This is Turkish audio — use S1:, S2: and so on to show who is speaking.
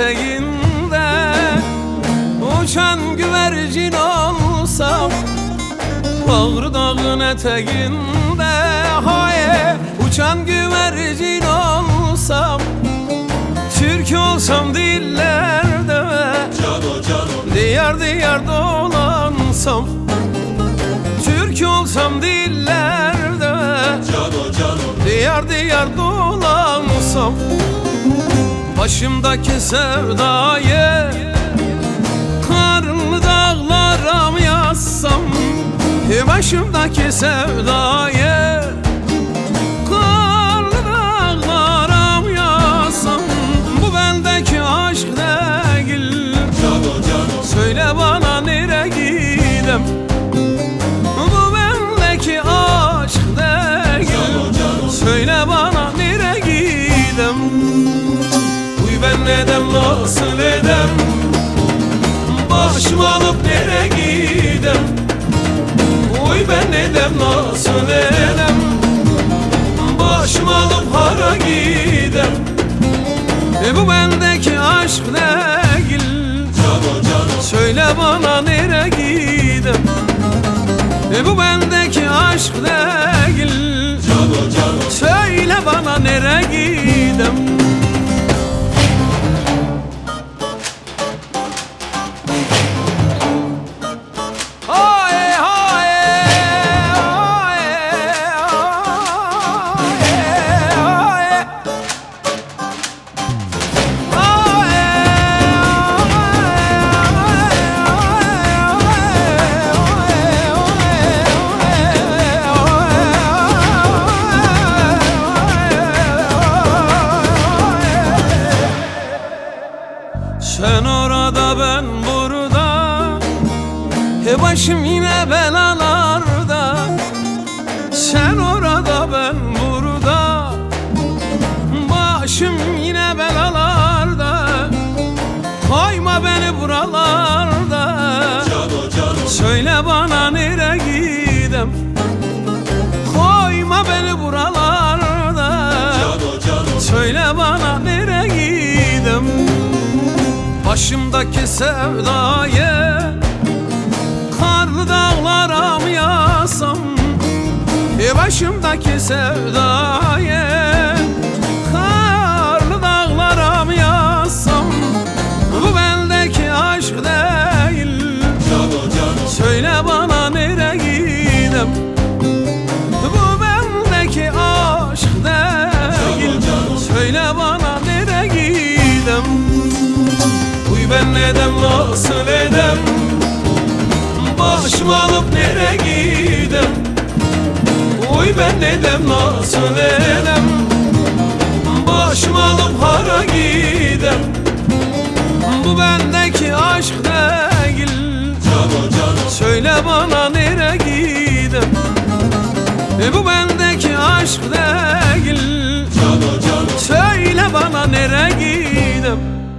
S1: eteğinde Uçan güvercin olsam Bağrı dağın eteğinde Haye uçan güvercin olsam Türk olsam dillerde
S2: Cano cano.
S1: Diyar diyar dolansam Türk olsam dillerde
S2: Cano cano.
S1: Diyar diyar dolansam Başımdaki sevdayı Karlı dağlara mı yazsam? Başımdaki sevdayı Alıp nere gidem? Uy ben neden nasıl edem? Başımı alıp hara gidem? E Bu bendeki aşk değil
S2: Cano cano
S1: Söyle bana nere gidem? E Bu bendeki aşk değil
S2: Cano cano
S1: Söyle bana nere gidem Sen orada ben burada. He başım yine belalarda Başımdaki sevdayı Karlı dağlara mı yazsam E başımdaki sevdayı nasıl edem. Başımı alıp nere gidem? Uy ben neden nasıl edem? Başımı alıp hara gidem? Bu bendeki aşk değil.
S2: Cano cano
S1: Söyle bana nere gidem? E Bu bendeki aşk değil.
S2: Cano cano
S1: Söyle bana nere gidem